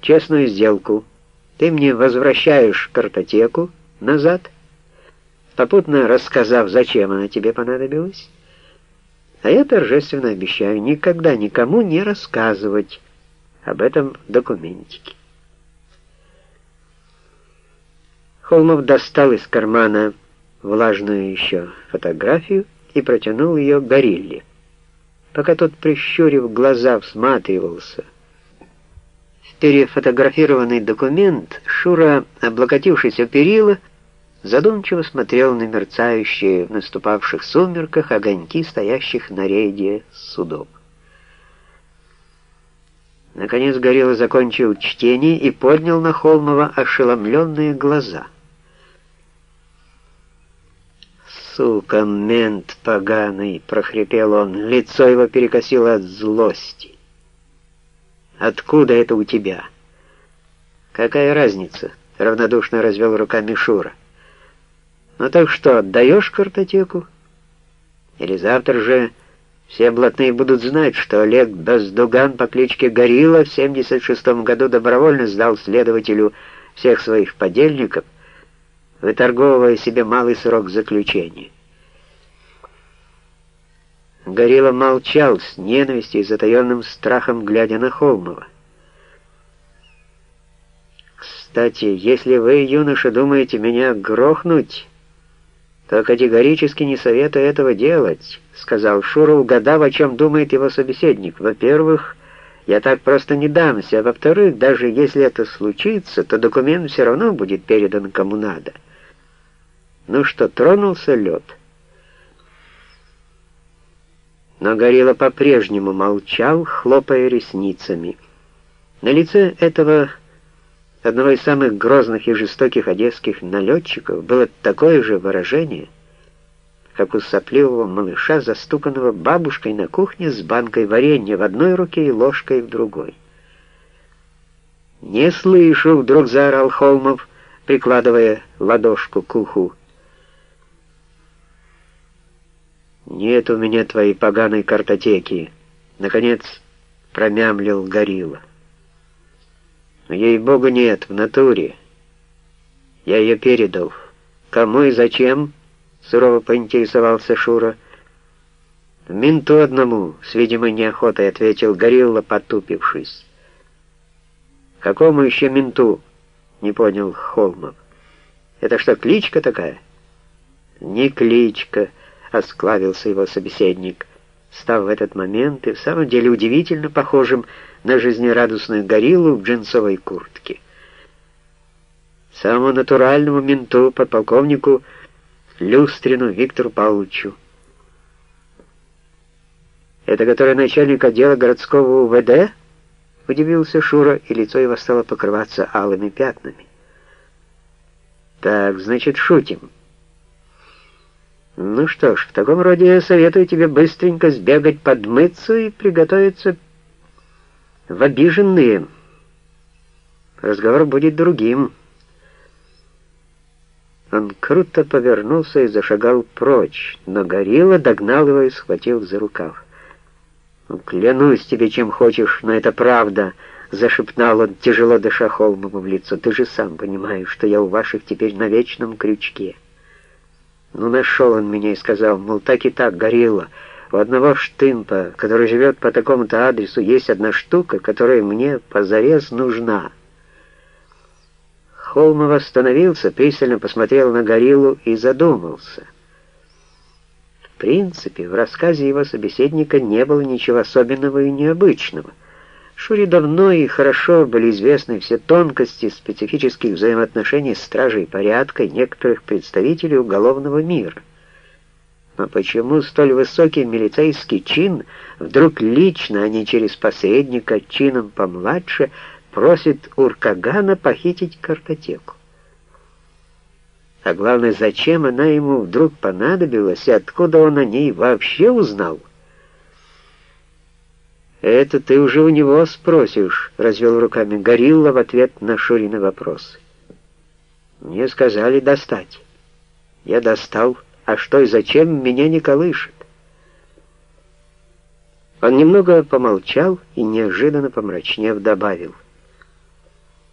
честную сделку. Ты мне возвращаешь картотеку назад, попутно рассказав, зачем она тебе понадобилась. А я торжественно обещаю никогда никому не рассказывать об этом документике. Холмов достал из кармана влажную еще фотографию и протянул ее Горилле. Пока тот, прищурив глаза, всматривался перефотографированный документ, Шура, облокотившись о перила, задумчиво смотрел на мерцающие в наступавших сумерках огоньки стоящих на рейде судов. Наконец Горело закончил чтение и поднял на Холмова ошеломленные глаза. «Сука, мент поганый!» — прохрипел он. Лицо его перекосило от злости. «Откуда это у тебя?» «Какая разница?» — равнодушно развел руками Шура. Ну так что, отдаешь картотеку? Или завтра же все блатные будут знать, что Олег Бездуган по кличке Горилла в 76 году добровольно сдал следователю всех своих подельников, выторговывая себе малый срок заключения. Горилла молчал с ненавистью и затаенным страхом, глядя на Холмова. «Кстати, если вы, юноша, думаете меня грохнуть...» то категорически не советую этого делать», — сказал Шура, угадав, о чем думает его собеседник. «Во-первых, я так просто не дамся, а во-вторых, даже если это случится, то документ все равно будет передан кому надо». Ну что, тронулся лед? Но Горилла по-прежнему молчал, хлопая ресницами. На лице этого одного из самых грозных и жестоких одесских налетчиков было такое же выражение, как у сопливого малыша, застуканного бабушкой на кухне с банкой варенья в одной руке и ложкой в другой. «Не слышу!» — вдруг заорал Холмов, прикладывая ладошку к уху. «Нет у меня твоей поганой картотеки!» — наконец промямлил Горилла. Ей-богу, нет, в натуре. Я ее передал. Кому и зачем? Сурово поинтересовался Шура. В менту одному, с видимой неохотой ответил Горилла, потупившись. Какому еще менту? Не понял Холмов. Это что, кличка такая? Не кличка, осклавился его собеседник став в этот момент и в самом деле удивительно похожим на жизнерадостную гориллу в джинсовой куртке. Самому натуральному менту, подполковнику Люстрину Виктору Павловичу. «Это который начальник отдела городского УВД?» — удивился Шура, и лицо его стало покрываться алыми пятнами. «Так, значит, шутим». Ну что ж, в таком роде я советую тебе быстренько сбегать подмыться и приготовиться в обиженные. Разговор будет другим. Он круто повернулся и зашагал прочь, но Горилла догнал его и схватил за рукав. «Ну, «Клянусь тебе, чем хочешь, но это правда», — зашептал он, тяжело дыша Холмову в лицо. «Ты же сам понимаешь, что я у ваших теперь на вечном крючке». Ну, нашел он меня и сказал, мол, так и так, горилла. У одного штымпа, который живет по такому-то адресу, есть одна штука, которая мне позарез нужна. Холмов остановился, пристально посмотрел на гориллу и задумался. В принципе, в рассказе его собеседника не было ничего особенного и необычного — Шуре давно и хорошо были известны все тонкости специфических взаимоотношений стражей порядка некоторых представителей уголовного мира. Но почему столь высокий милицейский чин вдруг лично, а не через посредника, чином помладше, просит Уркагана похитить картотеку? А главное, зачем она ему вдруг понадобилась и откуда он о ней вообще узнал? «Это ты уже у него спросишь», — развел руками Горилла в ответ на Шурины вопрос. «Мне сказали достать. Я достал. А что и зачем, меня не колышет». Он немного помолчал и, неожиданно помрачнев, добавил —